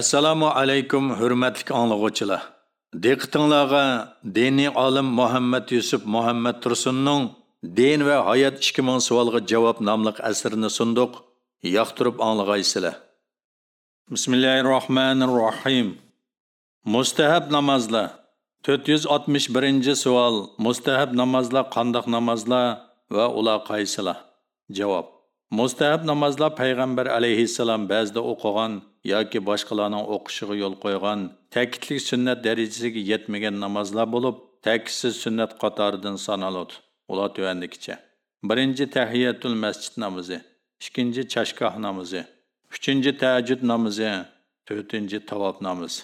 assalomu alaykum hurmatli anglag'uvchilar. Diqqatingizga diniy olim muhammad yusuf muhammad tursunning din va hayot ikki ming savolga javob nomli asrini sunduq yoqtirib anglag'aysizlar. Bismillahi rohmanir rohim mustahab namozlar to'rt yuz oltmish birinchi savol. Mustahab namozlar qandoq namozlar va ular qaysilar? Javob. Mustahab namozlar payg'ambar alayhissalom ba'zida o'qigan yoki boshqalarning o'qishiga yo'l qo'ygan ta'kidli sunnat darajasiga yetmagan namozlar bo'lib ta'kidsiz sunnat qatoridan sanaladi. Ular tuvandikicha. Birinchi tahiyatul masjid namozi ikkinchi chashgoh namozi uchinchi tajud namozi to'rtinchi tavob namozi.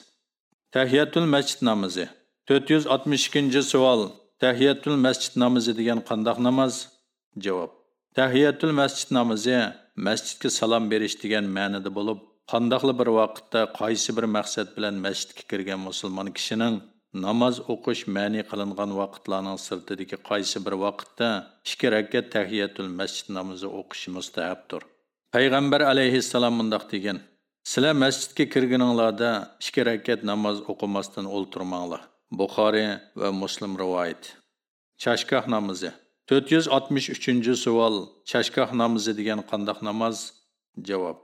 Tahiyatul masjid namozi to'rt yuz oltmish ikkinchi savol. Tahiyatul masjid namozi degan qandoq namoz? Javob. Tahiyatul masjid namozi masjidga salom berish degan ma'noda bo'lib qandoqli bir vaqtda qaysi bir maqsad bilan masjidga kirgan musulmon kishining namoz o'qish ma'ni qilingan vaqtlarning sirtidagi qaysi bir vaqtda ikki rakat tahiyatul masjid namozi o'qishi mustahabdir payg'ambar alayhissalom mundoq degan sizlar masjidga kirganinglarda ikki rakat namoz o'qimasdan o'ltirmanglar. Buxoriy va muslim rivoyat. Chashgoh namozi to'rt yuz oltmish uchinchi savol. Chashgoh namozi degan qandoq namoz? Javob.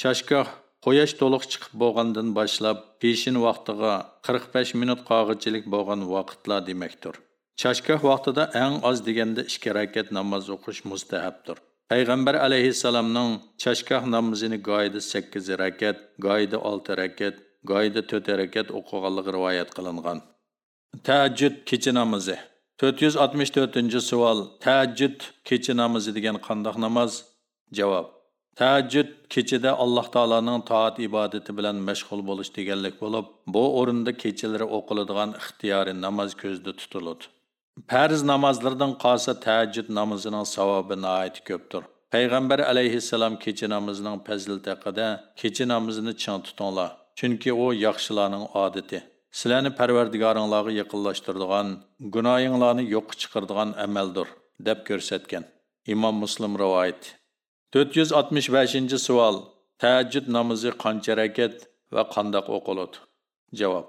Chashgoh quyosh to'liq chiqib bo'lgandan boshlab peshin vaqtiga 45 minut qog'ichilik bo'lgan vaqtlar demakdir. Chashgoh vaqtida eng oz deganda ikki rakat namoz o'qish mustahabdir payg'ambar alayhissalomning chashgoh namozini goyida sakkiz rakat goyida olti rakat goyida to'rt rakat o'qiganligi rivoyat qilingan. Tahajjud kecha namozi. To'rt yuz oltmish to'rtinchi savol tajjud kecha namozi degan qandoq namoz javob Tahajjud kechida Alloh taoloning toat ibodati bilan mashg'ul bo'lish deganlik bo'lib, bu o'rinda kechalari o'qiladigan ixtiyoriy namoz ko'zda tutiladi. Farz namozlardan qolsa tahajjud namozining savobi nihoyat ko'pdir. Payg'ambar alayhissalom kecha namozining fazilati haqida kecha namozini ching tutinglar, chunki u yaxshilarning odati. Sizlarni Parvardigoringlarga yaqinlashtiradigan, gunoyinglarni yo'q chiqaradigan amaldir, deb ko'rsatgan. Imom Muslim rivoyat 465 savol tajjud namozi qancha rakat va qandoq o'qiladi javob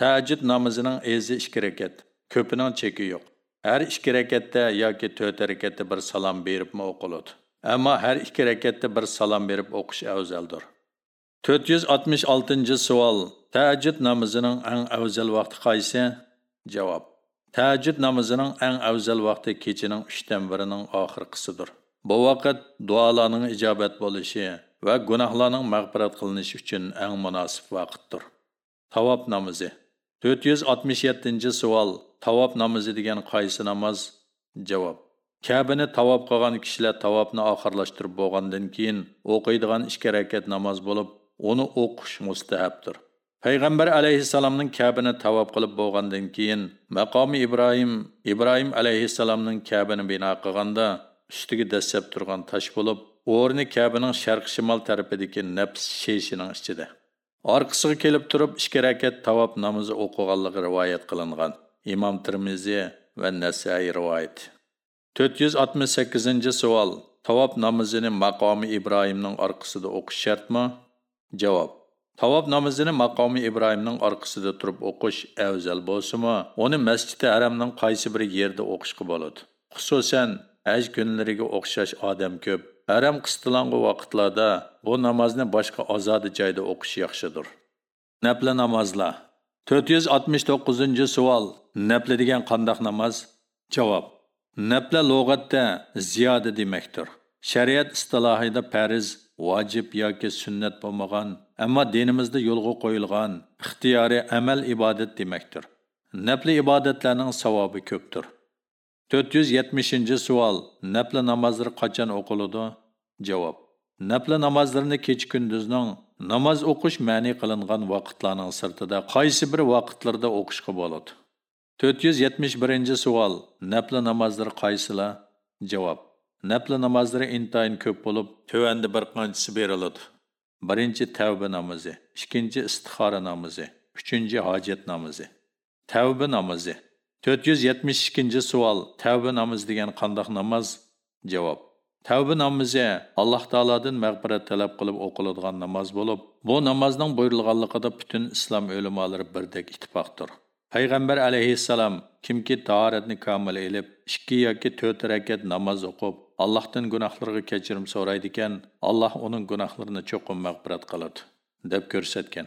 tajjud namozining ezi ikki rakat ko'pining cheki yo'q har ikki rakatda yoki to'rt rakatda bir salom beribmi o'qiladi ammo har ikki rakatda bir salom berib o'qish afzaldir 466 savol tahajjud namozining eng afzal vaqti qaysi javob tahajjud namozining eng afzal vaqti kechaning uchdan birining oxirgisidir Bu vaqt duolarning ijobat bo'lishi va gunohlarning mag'firat qilinishi uchun eng munosib vaqtdir. Tavob namozi 467 savol. Tavob namozi degan qaysi namoz? Javob. Kabini tavob qilgan kishilar tavobni oxirlashtirib bo'lgandan keyin o'qiydigan ikki rakat namoz bo'lib, uni o'qish mustahabdir. Payg'ambar alayhissalomning Kabini tavob qilib bo'lgandan keyin maqomi Ibrohim Ibrohim alayhissalomning Kabini bino qilganda ustiga dastlab turgan tosh bo'lib o'rni kabining sharq shimol tarafidagi nafs sheshining ichida orqasiga kelib turib ikki rakat tavob namozi o'qiganligi rivoyat qilingan. Imom termiziy va nasai rivoyat. To'rt yuz oltmish sakkizinchi savol. Tavob namozini maqomi ibrohimning orqasida o'qish shartmi? Javob. Tavob namozini maqomi ibrohimning orqasida turib o'qish afzal bo'lsimi uni masjidi haramning qaysi bir yerda o'qishga bo'ladi? Xususan haj kunlariga o'xshash odam ko'p. Haram qistilang'i vaqtlarda bu namozni boshqa ozodi joyda o'qish yaxshidir. Napli namozlar. To'rt yuz oltmish to'qqizinchi savol. Napli degan qandoq namoz? Javob. Napla lug'atda ziyoda demakdir. Shariat istilohida farz vacib yoki sunnat bo'lmagan ammo dinimizda yo'lga qo'yilgan ixtiyoriy amal ibodat demakdir. Nafli ibodatlarning savobi ko'pdir. 470 savol. Nafli namozlar qachon o'qiladi? Javob. Nafli namozlarni kech kunduzning namoz o'qish ma'ni qilingan vaqtlarning sirtida qaysi bir vaqtlarda o'qishga bo'ladi? 471 savol. Nafli namozlar qaysilar? Javob. Nafli namozlari intayin ko'p bo'lib tuvanda bir qanchasi beriladi. Birinchi tavba namozi ikkinchi istixora namozi uchinchi hojat namozi. Tavba namozi 472 savol tavba namoz degan qandoq namoz? Javob Tavba namozi Alloh taolodan mag'firat talab qilib o'qiladigan namoz bo'lib, bu namozning buyurilganligida butun islom ulamolari birdek ittifoqdir. Payg'ambar alayhissalom kimki tahoratni komil elib, 2 yoki 4 rakat namoz Allah'tan Allohdan keçirim kechirim Allah onun Alloh uning gunohlarini kılıdı, mag'firat qiladi, deb ko'rsatgan.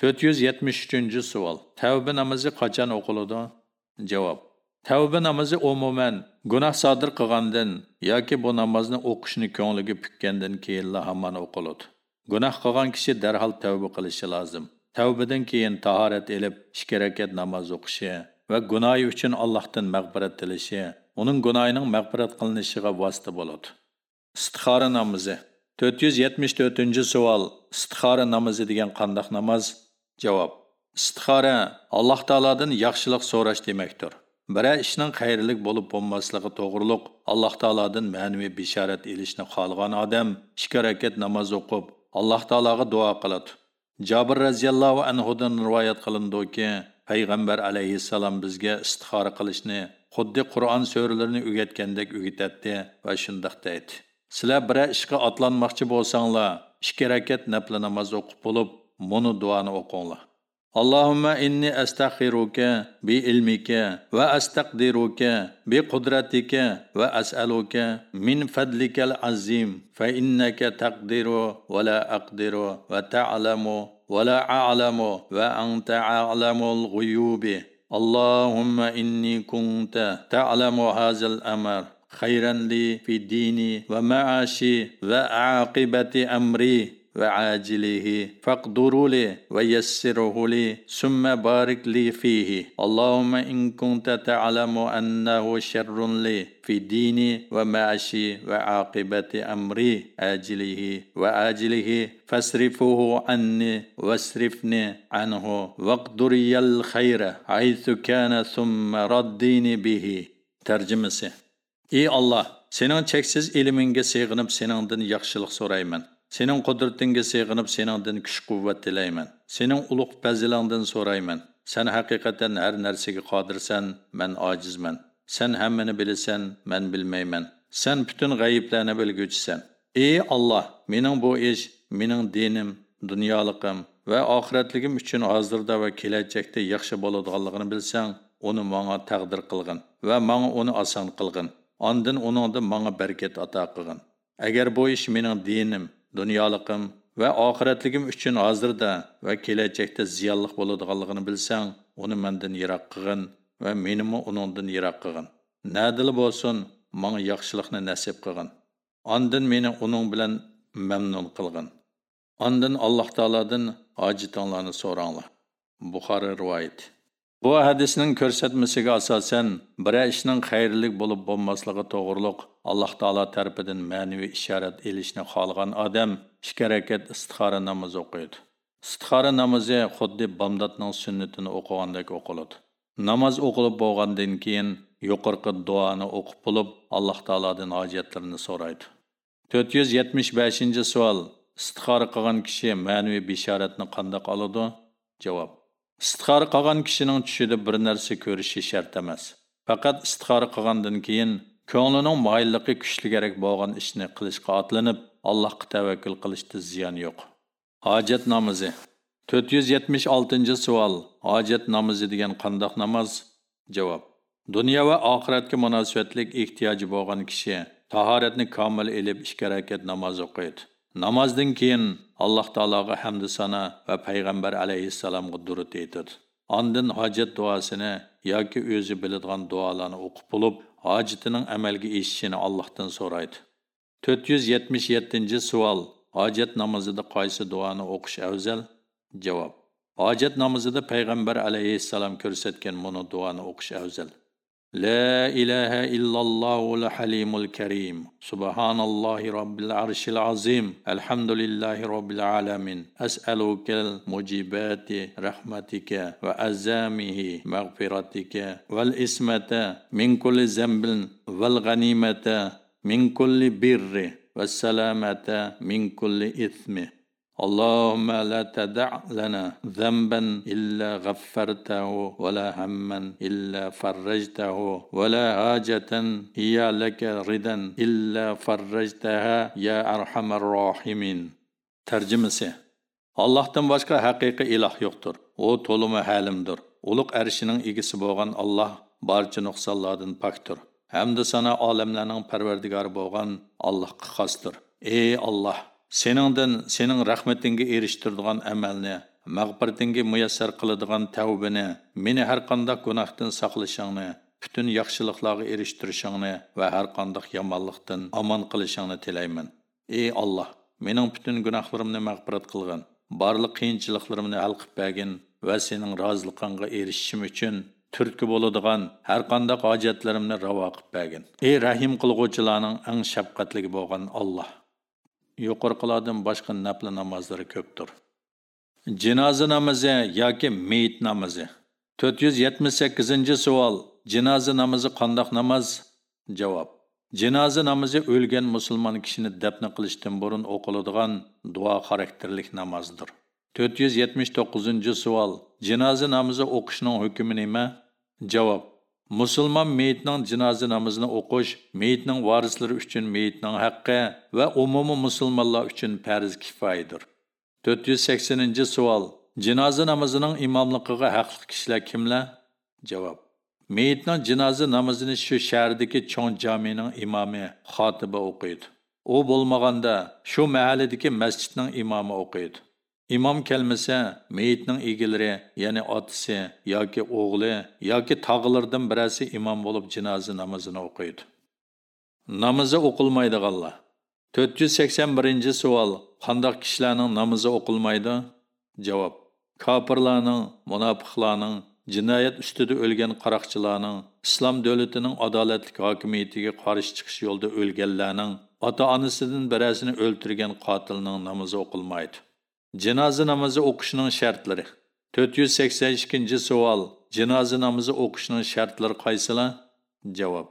473-savol. Tavba namozi qachon o'qiladi? Javob. Tavba namozi umuman gunoh sodir qilgandan yoki bu namozni o'qishni pükkendin ki illa haman o'qiladi. Gunoh qilgan kishi darhol tevbe qilishi lozim. Tevbeden keyin taharet elip ikki namaz namoz o'qishi va için uchun Allohdan dilişi tilashi, uning gunoyining mag'firat qilinishiga vosita bo'ladi. Istixora namozi 474-savol. Istixora namozi degan qandoq namoz? Javob. Istixora Alloh taoladan yaxshilik so'rash demakdir. biror ishning xayrlik bo'lib bo'lmasligi to'g'riliq Alloh taoladan ma'naviy bishorat elishni xohlagan odam ikki rakat namoz o'qib, Alloh taolaga duo qiladi. Jabir roziyallohu anhudan rivoyat qilindiki, payg'ambar alayhissalom bizga istihora qilishni xuddi qur'on so'ralarini o'rgatgandek o'rgatadi va shundoq deydi. Sizlar biror ishga otlanmoqchi bo'lsanglar ikki rakat nafli namoz o'qib bo'lib muni duoni o'qinglar. اللهم inni astag'iruka bi ilmika va astaqdiruka bi qudratika va as'aluka min fadlikal azim fa innaka taqdiru va la aqdiru va ta'lamu ولا أعلم وأنت أعلم الغيوب. اللهم إني كنت تعلم هذا الأمر خيرا لي في ديني ومعاشي وعاقبة أمري. وعاجله فاقدروا لي ويسره لي ثم بارك لي فيه. اللهم إن كنت تعلم أنه شر لي في ديني ومعشي وعاقبة أمري آجله وآجله فاصرفه عني واصرفني عنه واقدري الخير حيث كان ثم رديني به. ترجمة Ey Allah, senin çeksiz ilminge sığınıp senindin yaxşılık sorayman. Sening qudratingga sig'inib seningdan kuch-quvvat tilayman. Sening ulug' fazilingdan so'rayman. Sen haqiqatan har narsaga qodirsan, men ojizman. Sen hammani bilasan, men bilmayman. Sen butun g'ayiblarni bilguchisan. Ey Alloh, mening bu ish, mening dinim, dunyoliqim va oxiratligim uchun hozirda va kelajakda yaxshi bo'ladiganligini bilsang, uni menga taqdir qilgin va menga uni oson qilgin. Ondan uningdan menga barakat ato qilgin. Agar bu ish mening dinim, dunyoliqim va oxiratligim uchun hozirda va kelajakda ziyonliq bo'ladiganligini bilsang uni mendan yiroq qilgin va menimi uningdan yiroq qilgin. Nadil bo'lsin manga yaxshilikni nasib qilgin. Ondin meni uning bilan mamnun qilgin. Ondin alloh taolodan hojitinglarni so'ranglar. Buxoriy rivoyat. Bu hadisning ko'rsatmasiga asosan bir ishning xayrlik bo'lib bo'lmasligi to'g'riliq alloh taolo tarafidan ma'naviy ishorat elishni xohlagan odam ikki rakat istixora namozi o'qiydi. Istixora namozi xuddi bomdodning sunnatini o'qigandek o'qiladi. Namoz o'qilib bo'lgandan keyin yuqorqi duoni o'qib bo'lib alloh taolodan hojatlarini so'raydi. To'rt yuz yetmish beshinchi savol istixora qilgan kishi ma'naviy bishoratni qandoq oladi javob istixora qilgan kishining tushida bir narsa ko'rishi shart emas. Faqat istixora qilgandan keyin ko'nglining moyilligi kuchligarak bo'lgan ishni qilishga otlanib allohga tavakkul qilishda ziyon yo'q. Hojat namozi. To'rt yuz yetmish oltinchi savol. Hojat namozi degan qandoq namoz? Javob. Dunyo va oxiratga munosabatlik ehtiyoji bo'lgan kishi tahoratni komil ilib ikki rakat namoz o'qiydi. Namozdan keyin alloh taologa hamdu sana va payg'ambar alayhissalomga durud aytadi ondin hojat duosini yoki o'zi biladigan duolarni o'qib bo'lib hojatining amalga eshishini allohdan so'raydi. To'rt yuz yetmish yettinchi savol. Hojat namozida qaysi duoni o'qish afzal? Javob. Hojat namozida payg'ambar alayhissalom ko'rsatgan buni duoni o'qish afzal. لا إله إلا الله الحليم الكريم. سبحان الله رب العرش العظيم. الحمد لله رب العالمين. أسألك المجيبات رحمتك وأزامه مغفرتك والإسمة من كل ذنب والغنيمة من كل بر والسلامة من كل إثم. اللهم لا تدع لنا ذنبا إلا غفرته ولا هما إلا فرجته ولا حاجة هي لك ردا إلا فرجتها يا أرحم الراحمين ترجمة Allah'tan başka haqiqiy iloh yo'qdir. U to'limi halimdir. Uluq arshining egisi bo'lgan Alloh barcha nuqsonlardan pokdir. Hamda sana olamlarning parvardigori bo'lgan Allohga xosdir. Ey Alloh, seningdan sening rahmatingga erishtiradigan amalni mag'firatingga muyassar qiladigan tavbani meni har qanday gunohdan saqlashingni butun yaxshiliklarga erishtirishingni va har qanday yomonlikdan omon qilishingni tilayman ey alloh mening butun gunohlarimni mag'firat qilgin barliq qiyinchiliklarimni hal qilib bergin va sening roziliqingga erishishim uchun turtki bo'ladigan har qanday hojatlarimni ravo qilib bergin ey rahim qilg'uvchilarning eng shafqatli bo'lgan olloh yuqorqilardan boshqa nafli namozlari ko'pdir. Jinoza namozi yoki meyit namozi to'rt yuz yetmish sakkizinchi savol. Jinoza namozi qandoq namoz? Javob. Jinoza namozi o'lgan musulmon kishini dafn qilishdan burun o'qiladigan duo xarakterlik namozdir. To'rt yuz yetmish to'qqizinchi savol. Jinoza namozi o'qishning hukmi nima? Javob. Musulmon meyitning jinoza namozini o'qish meyitning varislari uchun meyitning haqqi va umumiy musulmonlar uchun farz kifoyadir. to'rt yuz saksoninchi savol. Jinoza namozining imomligiga haqli kishilar kimlar? Javob. Meyitning jinoza namozini shu shahardagi cho'ng jamining imomi xotiba o'qiydi. U bo'lmaganda shu mahalladagi masjidning imomi o'qiydi. Imom kelmasa meyitning egilari ya'ni otisi yoki o'g'li yoki tog'lardan birasi imom bo'lib jinoza namozini o'qiydi. Namozi o'qilmaydiganlar. To'rt yuz sakson birinchi savol qandoq kishilarning namozi o'qilmaydi? Javob kofirlarning munofiqlarning jinoyat ustida o'lgan qaroqchilarning islom davlatining adolatli hokimiyatiga qarshi chiqish yo'lida o'lganlarning ota onasidan birasini o'ltirgan qotilning namozi o'qilmaydi. Jinoza namozi o'qishning shartlari. To'rt yuz sakson ikkinchi savol. Jinoza namozi o'qishning shartlari qaysilar? Javob.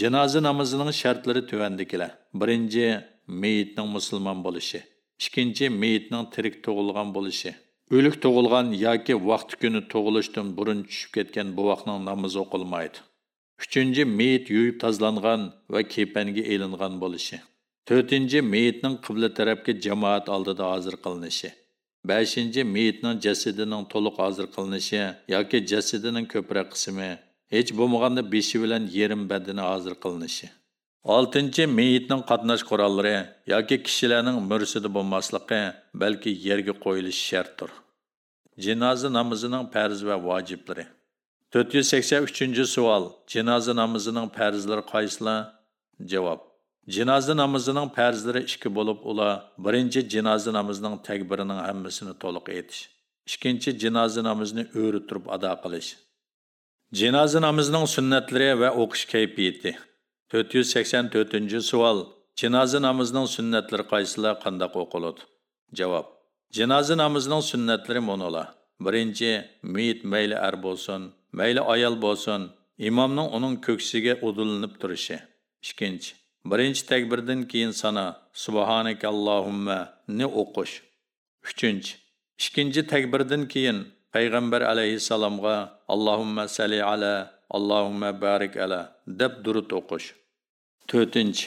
Jinoza namozining shartlari tuvandikilar birinchi meyitning musulmon bo'lishi. Ikkinchi meyitning tirik tug'ilgan bo'lishi. O'lik tug'ilgan yoki vaqti kuni tug'ilishdan burun tushib ketgan buvoqning namozi o'qilmaydi. Uchinchi meyit yuvib tozlangan va kepanga elingan bo'lishi. To'rtinchi meyitning qibla tarafga jamoat oldida hozir qilinishi. Beshinchi meyitning jasadining to'liq hozir qilinishi yoki jasadining ko'proq qismi hech bo'lmaganda beshi bilan yerim badani hozir qilinishi. Oltinchi meyitning qatnash qurollari yoki kishilarning mursidi bo'lmasligi balki yerga qo'yilishi shartdir. Jinoza namozining farz va vojiblari. To'rt yuz sakson uchinchi savol jinoza namozining farzlari qaysilar? Javob jinoza namozining farzlari ikki bo'lib ular birinchi jinoza namozining takbirining hammasini to'liq etish ikkinchi jinoza namozini o'ri turib ado qilish. Jinoza namozining sunnatlari va o'qish kayfiyati. To'rt yuz sakson to'rtinchi savol. Jinoza namozining sunnatlari qaysilar qandoq o'qiladi? Javob jinoza namozining sunnatlari monolar. Birinchi meyit mayli ar bo'lsin mayli ayol bo'lsin imomning uning ko'ksiga udulinib turishi. Ikkinchi birinchi takbirdan keyin sana subhanak allohumma ni o'qish? Uchinchi. Ikkinchi takbirdan keyin payg'ambar alayhissalomga allohumma sali ala allohumma barik ala deb durud o'qish. To'rtinchi.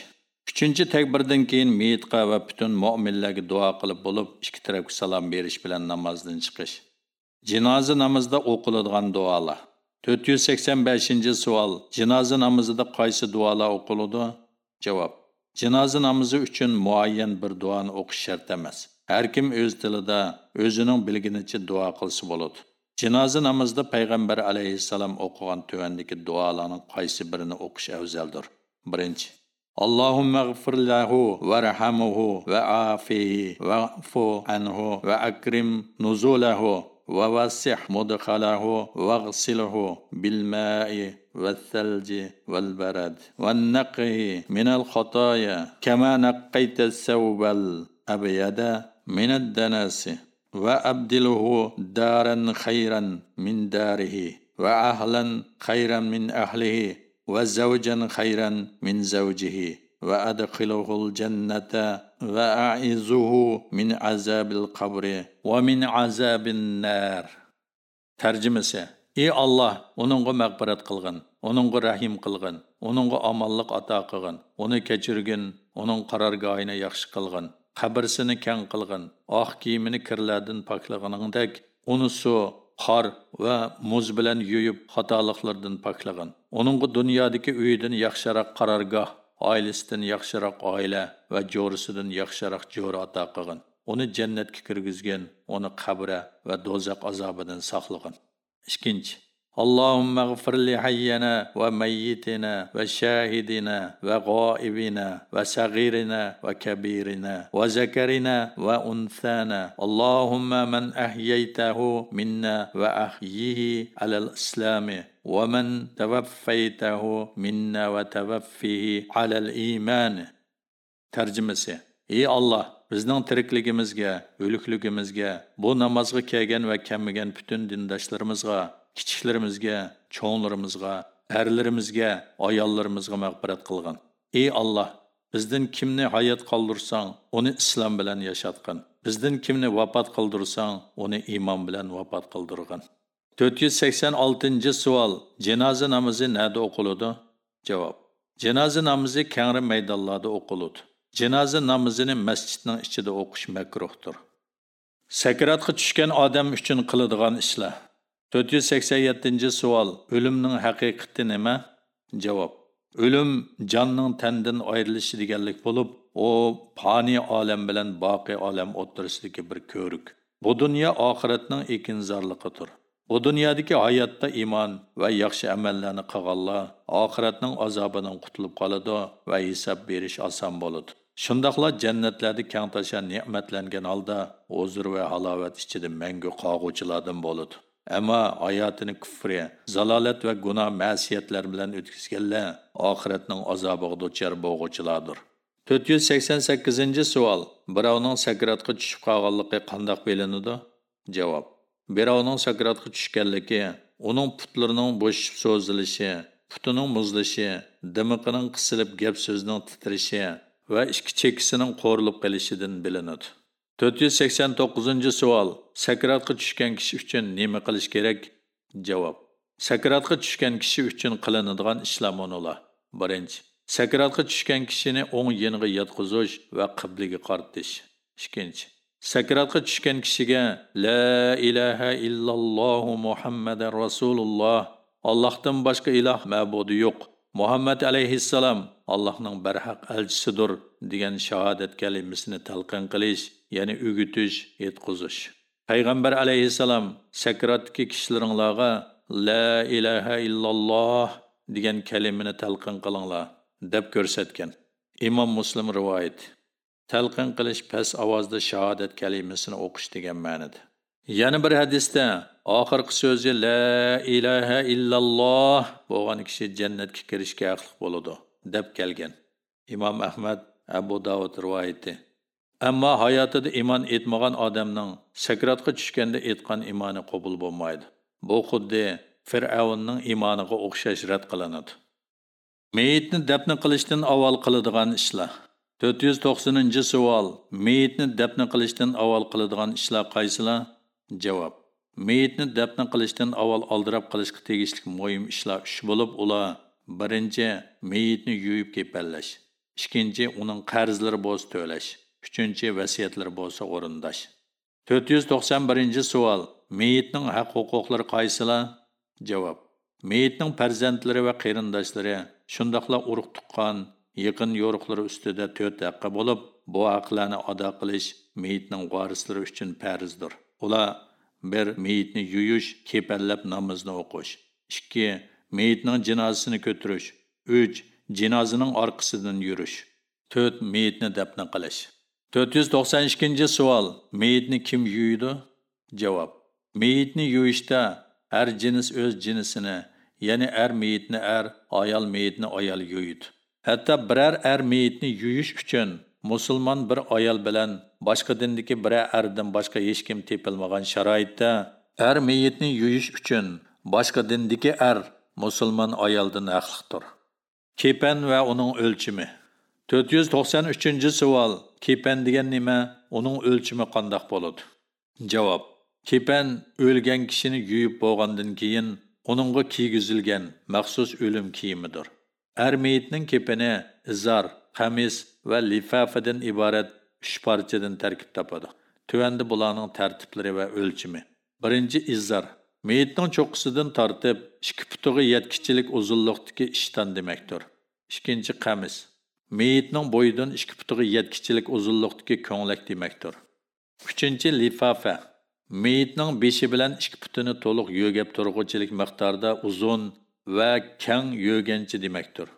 Uchinchi takbirdan keyin meyitqa va butun mo'minlarga duo qilib bo'lib ikki tarafga salom berish bilan namozdan chiqish. Jinoza namozida o'qiladigan duolar. To'rt yuz sakson beshinchi savol. Jinoza namozida qaysi duolar o'qiladi? Cevap Cinaza namazı üçün muayyen bir duanı okuş şart emez. Her kim öz tilida özünün bilginici dua kılsı boludu. Cinaza namazda Peygamber aleyhisselam okuğan tövendeki dualarının kaysi birini okuş evzeldir. Birinci. Allahümme gfir lahu ve rahamuhu ve afihi ve afu anhu ve akrim nuzulahu ve vasih mudhalahu والثلج والبرد والنقه من الخطايا كما نقيت الثوب الأبيض من الدنس وأبدله دارا خيرا من داره وأهلا خيرا من أهله وزوجا خيرا من زوجه وأدخله الجنة وأعزه من عذاب القبر ومن عذاب النار. ترجمة ey alloh uningga mag'firat qilg'in uningga rahim qilg'in uningga omonlik ato qilg'in uni kechirgin uning qarorgohini yaxshi qilg'in qabrsini kang qilg'in oq kiyimini kirlardan poklag'iningdek uni suv qor va muz bilan yuyib xatoliklardan poklag'in uningga dunyodagi uyidan yaxshiroq qarorgoh oilasidan yaxshiroq oila va jo'risidan yaxshiroq jo'ri ato qilgin. Uni jannatga kirgizgin uni qabra va do'zax azobidan saqlag'in. ikkinchi اللهم اغفر لحينا وميتنا وشاهدنا وغائبنا وصغيرنا وكبيرنا وذكرنا وأنثانا اللهم من أحييته منا وأحيه على الإسلام ومن توفيته منا وتوفيه على الإيمان ترجمة ey alloh bizning tirikligimizga o'likligimizga bu namozga kelgan va kelmagan butun dindoshlarimizga kichiklarimizga cho'nglarimizga erlarimizga ayollarimizga mag'firat qilgin. Ey alloh bizdan kimni hayot qoldirsang uni islom bilan yashatgin bizdan kimni vafot qildirsang uni iymon bilan vafot qildirgin. To'rt yuz sakson oltinchi savol janoza namozi nada o'qiladi javob. Janoza namozi kangri maydonlarda o'qiladi janoza namozini masjidning ichida o'qish makruhdir. Sakratga tushgan odam uchun qiladigan ishlar. 487 savol. O'limning haqiqati nima? Javob. O'lim jonning tandan ayrilishi deganlik bo'lib u fani olam bilan boqiy olam o'ttirisidagi bir ko'rik. Bu dunyo oxiratning ekinzorligidir. Bu dunyodagi hayotda iymon va yaxshi amallarni qilganlar oxiratning azobidan qutulib qoladi va hisob berish oson bo'ladi. Shundoqla jannatlarda kang tashan ne'matlangan holda huzur va halovat ichida mangu qog'uvchilardan bo'ladi Әмма hayotini kufri, zalolat va gunoh ma'siyatlar bilan o'tkazganlar oxiratning azobiga duchor bo'lg'uchilardir. 488 savol. Birovning sakratga tushib qolganligi qandoq bilinadi? Javob. Birovning sakratga tushganligi uning putlarining bo'shib so'zilishi, putining muzlishi, dimiqining qisilib gap so'zning titrishi va ichki chekisining qo'rilib qolishidan bilinadi. 489 savol. Sakratga tushgan kishi uchun nima qilish kerak? Javob. Sakratga tushgan kishi uchun qilinadigan ishlar monolar. Birinchi, sakratga tushgan kishini o'ng yeniga yotqizish va qibliga qaratish. Ikkinchi, sakratga tushgan kishiga la ilaha illalloh muhammadar rasululloh Allohdan boshqa iloh ma'budi yo'q. Muhammad alayhissalom Allohning barhaq elchisidir degan shahodat kalimasini talqin qilish ya'ni o'gitish yetqizish. Payg'ambar alayhissalom sakratki kishilaringlarga la ilaha illalloh degan kalimani talqin qilinglar deb ko'rsatgan. Imom muslim rivoyat talqin qilish past ovozda shahodat kalimasini o'qish degan ma'nida. Yana bir hadisda oxirgi so'zi la ilaha illalloh bo'lgan kishi jannatga kirishga haqliq bo'ladi deb kelgan imom ahmad abu davud rivoyati Ammo hayotida iymon etmagan odamning sakratga tushganda aytgan iymoni qabul bo'lmaydi. Bu xuddi Fir'avnning iymoniga o'xshash rad qilinadi. Meyitni dafn qilishdan avval qiladigan ishlar. 490 savol. Meyitni dafn qilishdan avval qiladigan ishlar qaysilar? Javob. Meyitni dafn qilishdan avval oldirab qilishga tegishli muhim ishlar uch bo'lib, ular birinchi meyitni yuyib kepallash, ikkinchi uning qarzlari bo'lsa to'lash, uchinchi vasiyatlar bo'lsa o'rindash to'rt yuz to'qson birinchi savol. Meyitning haq huquqlari qaysilar? Javob. Meyitning farzandlari va qarindoshlari shundoqla urug' tuqqan yaqin yo'riqlari ustida to'rt haqqi bo'lib bu haqlarni ado qilish meyitning varislari uchun farzdir. Ular bir meyitni yuyish kepallab namozni o'qish ikki meyitning jinozasini ko'tirish uch jinozaning orqasidan yurish to'rt meyitni dafn qilish 492 savol. Meyitni kim yuydi? Javob. Meyitni yuyishda har jins o'z jinsini, ya'ni er meyitni er, ayol meyitni ayol yuydi. Hatto biror er meyitni yuyish uchun musulmon bir ayol bilan boshqa dindagi biror ardan boshqa hech kim tepilmagan sharoitda er meyitni yuyish uchun boshqa dindagi er musulmon ayoldan haqliqdir. Kepan va uning o'lchimi 493 savol kepan degan nima? Uning o'lchimi qandoq bo'ladi javob. Kepan o'lgan kishini yuyib bo'lgandan keyin uningga kiygizilgan maxsus o'lim kiyimidir. Ar meyitning kepani izar qamis va lifafadan iborat uch parchadan tarkib topadi Tövəndə bularning tartiblari va o'lchimi. Birinchi izzar. Meyitning cho'qqisidan tortib, ikki putiga yetkichilik uzunlikdagi ishton demakdir. Ikkinchi qamis. Meyitning bo'yidan ikki putiga yetkichilik uzunlikdagi ko'nglak demakdir. Uchinchi lifafa. Meyitning beshi bilan ikki putini to'liq yo'gab turg'uchilik miqdorida uzun va kang yo'ganchi demakdir.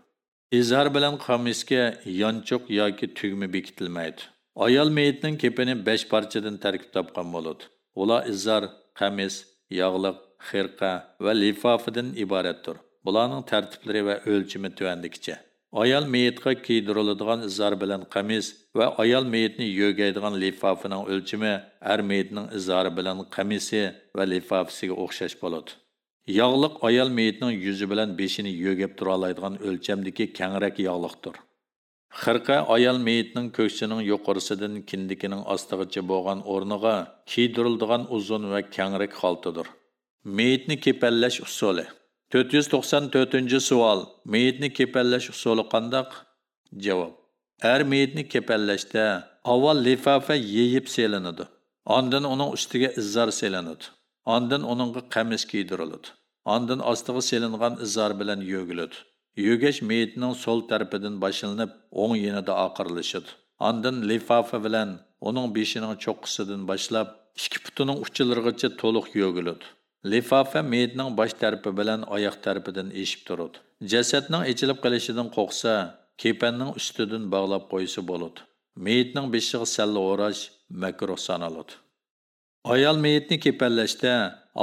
Izhar bilan qamisga yonchoq yoki tugma bekitilmaydi. Ayol meyitning kepini besh parchadan tarkib topgan bo'ladi. Ular izzar, qamis, yog'liq, xirqa va lifofidan iboratdir. Bularning tartiblari va o'lchimi tuvandikicha. Ayol meyitga kiydiriladigan izzar bilan qamis va ayol meyitni yo'gaydigan lifofining o'lchimi er meyitning izzari bilan qamisi va lifofisiga o'xshash bo'ladi. Yog'liq ayol meyitning yuzi bilan beshini yo'gab tura oladigan o'lchamdagi kengroq yog'liqdir. Xirqa ayol meyitning ko'ksining yuqorisidan kindikining ostigacha bo'lgan o'rniga kiydirildigan uzun va kengrik xaltidir. Meyitni kepallash usuli 494 savol. Meyitni kepallash usuli qandoq? Javob. Har meyitni kepallashda avval lifafa yeyib selinadi. Ondan uning ustiga izzar selinadi. Ondan uningga qamis kiydiriladi. Ondan ostiga selingan izzar bilan yo'giladi. Yügeş meyitinin so'l tarafidan boshlanib, o'ng yenida oqirlashadi. Ondan lifafa bilan uning beshining cho'qqisidan boshlab, ikki putining uchilarigacha to'liq yo'giladi. Lifafa meyitning bosh tarafi bilan oyoq tarafidan eshib turadi. Jasadning ichilib qolishidan qo'rqsa, kepanning ustidan bog'lab qo'ysa bo'ladi. Meyitning beshiga salla o'rash makruh sanaladi. Ayol meyitni kepallashda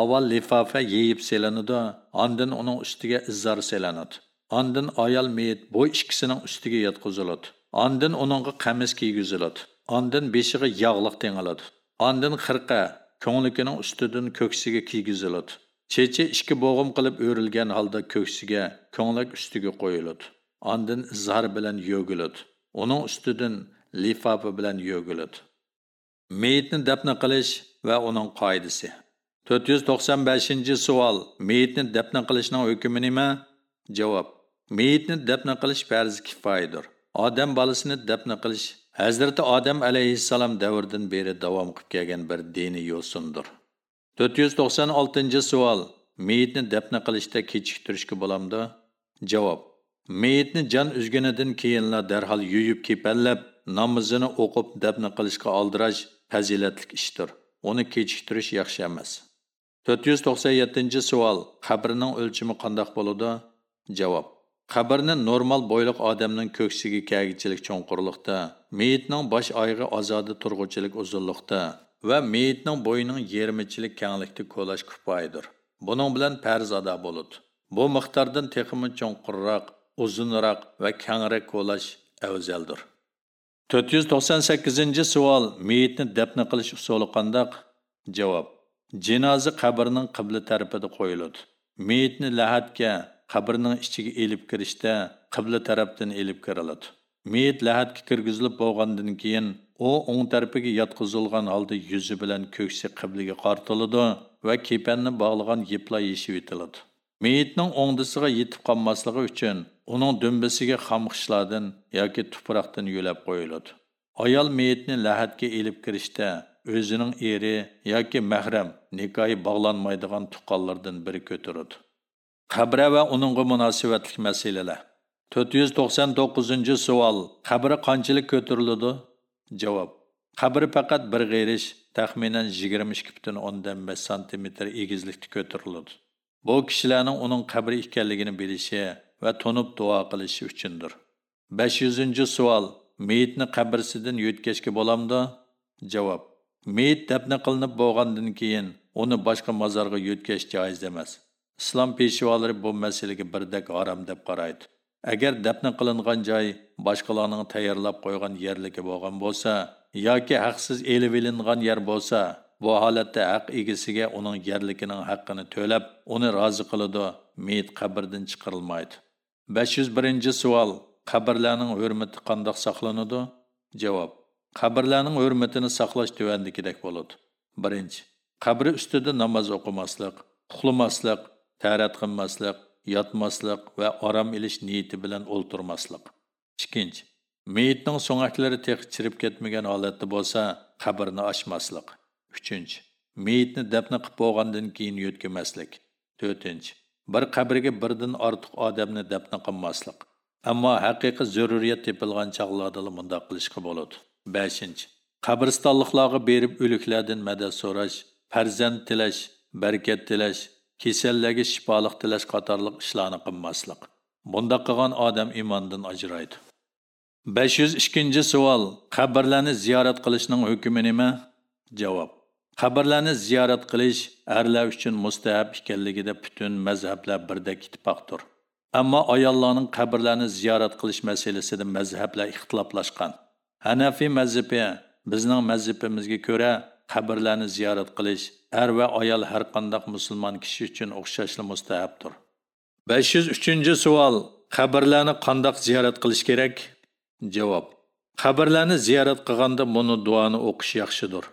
avval lifafa yeyib selanadi, ondan uning ustiga izzar selanadi. Ondan ayol meyit bu ikkisining ustiga yotqiziladi. Ondan uningga qamis kiygiziladi. Ondan beshiga yog'liq tengiladi. Ondan xirqa ko'nglikining ustidan ko'ksiga kiygiziladi. Chechi ikki bo'g'im qilib o'rilgan holda ko'ksiga, ko'nglik ustiga qo'yiladi. Ondan zar bilan yo'giladi. Uning ustidan lifafa bilan yo'giladi. Meyitni dafn qilish va uning qoidasi. 495-savol. Meyitni dafn qilishning hukmi nima? Javob: Meyitni dafn qilish farz kifoyadir. Odam bolasini dafn qilish Hazrati Odam alayhissalom davridan beri davom qilib kelgan bir diniy yo'sindir. 496-savol. Meyitni dafn qilishda kechiktirishga bo'lamdi? Javob: Meyitni jon uzganidan keyinla darhol yuyib kepallab, namozini o'qib dafn qilishga oldirash fazilatli ishdir. Uni kechiktirish yaxshi emas. 497-savol. Qabrning o'lchami qanday bo'ladi? Javob: Qabrni normal bo'yliq odamning ko'ksiga kagichilik cho'nqurliqda, meyitning bosh oyog'i ozodi turg'uchilik uzunliqda va meyitning bo'yining yermichilik kenglikda ko'lash kifoyadir. Buning bilan farz ado bo'ladi. Bu miqdordan texmi cho'nqurroq, uzunroq va kengroq ko'lash afzaldir. 498-savol: Meyitni dafna qilish usuli qandoq? Javob: Jinoza qabrning qibla tarafida qo'yiladi. Meyitni lahatga qabrning ichiga elib kirishda qibla tarafdan elib kiriladi meyit lahatga kirgizilib bo'lgandan keyin u o'ng tarafiga yotqizilgan holda yuzi bilan ko'ksi qibliga qartiladi va kepanni bog'lagan yiplar yeshib etiladi. Meyitning o'ngdisiga yetib qolmasligi uchun uning dumbisiga xamxishlardan yoki tuproqdan yo'lab qo'yiladi. Ayol meyitni lahatga elib kirishda o'zining eri yoki mahram nikohi bog'lanmaydigan tuqqanlardan biri ko'taradi Qabra va uningga munosabatli masalalar. 499 savol. Qabri qanchalik ko'tariladi? Javob. Qabri faqat bir g'irish, taxminan 22.5 cm egizlikda ko'tariladi. Bu kishilarning uning qabri ekanligini bilishi va tonib duo qilishi uchundir. 500 savol. Meyitni qabrsidan yo'tkashga bo'lamdi? Javob. Meyit dafn qilinib bo'lgandan keyin uni boshqa mozorga yo'tkash joiz emas. Islom peshvolari bu masalaga birdek harom deb qaraydi. Agar dafn qilingan joy boshqalarning tayyorlab qo'ygan yerligi bo'lgan bo'lsa yoki haqsiz elib ilingan yer bo'lsa bu holatda haq egasiga uning yerligining haqqini to'lab uni rozi qiladi meyit qabrdan chiqarilmaydi. Besh yuz birinchi savol qabrlarning hurmati qandoq saqlanadi? Javob qabrlarning hurmatini saqlash tuvandikidek bo'ladi. Birinchi qabri ustida namoz o'qimaslik uxlamaslik tarat qilmaslik yotmaslik va orom ilish niyati bilan o'ltirmaslik ikkinchi meyitning so'ngaklari tex chirib ketmagan holatda bo'lsa qabrni ochmaslik uchinchi meyitni dafna qilib bo'lgandan keyin yo'tkamaslik to'rtinchi bir qabrga birdan ortiq odamni dafna qilmaslik ammo haqiqiy zaruriyat tepilgan chog'larda bundoq qilishga bo'ladi. Beshinchi qabristonliqlarga berib o'liklardan madad so'rash farzand tilash barkat tilash kasallarga shifolik tilash qatorliq ishlarni qilmaslik bundoq qilgan odam iymondan ajraydi besh yuz ikkinchi savol qabrlarni ziyorat qilishning hukmi nima? Javob. Qabrlarni ziyorat qilish erlar uchun mustahab ekanligida butun mazhablar birdek ittifoqdir. Ammo ayollarning qabrlarni ziyorat qilish masalasida mazhablar ixtiloflashgan hanafiy mazhabi bizning mazhabimizga ko'ra qabrlarni ziyorat qilish er va ayol har qandaq musulmon kishi uchun o'xshashli mustahapdir. Besh yuz uchinchi savol. Qabrlarni qandoq ziyorat qilish kerak? Javob. Qabrlarni ziyorat qilganda buni duoni o'qish yaxshidir.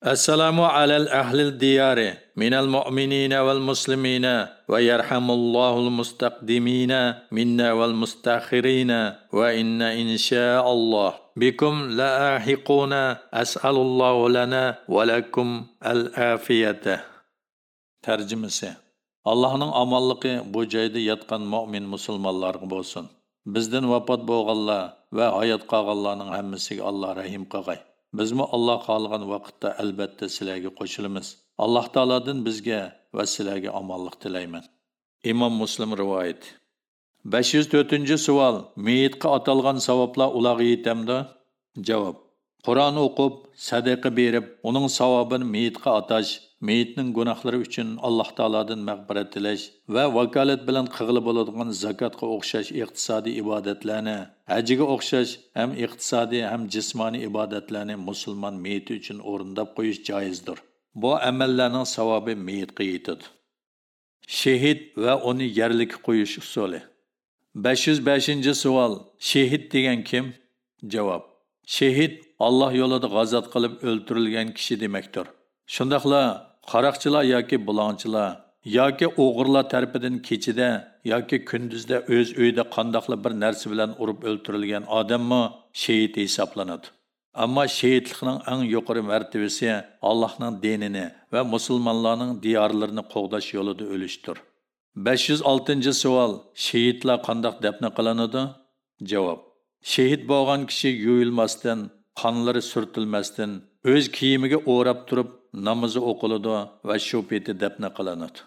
Assalomu alal ahlil diyari minal mu'minina val muslimina va yarhamullohul mustaqdimina minna val mustaxirina va inna inshaalloh بكم لاحقون أسأل الله لنا ولكم العافية ترجمة Allah'ın amallığı bu cayda yatqan mümin musulmonlarga bo'lsin. Bizdan vafot bo'lganlar va hayot qolganlarning hammasiga Alloh rahim qilgay. bizmi alloh xohlagan vaqtda albatta sizlarga qo'shilamiz alloh taolodan bizga va sizlarga omonlik tilayman imom muslim rivoyat besh yuz to'rtinchi savol. Meyitga atalgan savoblar ularga yetamdi javob. Qur'on o'qib sadaqa berib uning savobini meyitga atash meyitning gunohlari uchun alloh taolodan mag'firat tilash va vakolat bilan qig'ili bo'ladigan zakotga o'xshash iqtisodiy ibodatlarni hajiga o'xshash ham iqtisodiy ham jismoniy ibodatlarni musulmon meyiti uchun o'rindab qo'yish joizdir. Bu amallarning savobi meyitga yetadi. Shehid va uni yerlikka qo'yish usuli. Besh yuz beshinchi savol. Shehid degan kim? Javob. Shehid alloh yo'lida g'azat qilib o'ltirilgan kishi demakdir. Shundoqla qaroqchilar yoki bulonchilar yoki o'g'irlar tarafidan kechida yoki kunduzda o'z uyida qandoqli bir narsa bilan urib o'ltirilgan odammi? Shehid hisoblanadi. Ammo shehidlikning eng yuqori martabasi allohning dinini va musulmonlarning diyorlarini qo'g'dash yo'lida o'lishdir. Besh yuz oltinchi savol. Shehidlar qandoq dafna qilinadi? Javob. Shehid bo'lgan kishi yuyilmasdan qonlari surtilmasdan o'z kiyimiga o'rab turib namozi o'qiladi va shu peti dafna qilinadi.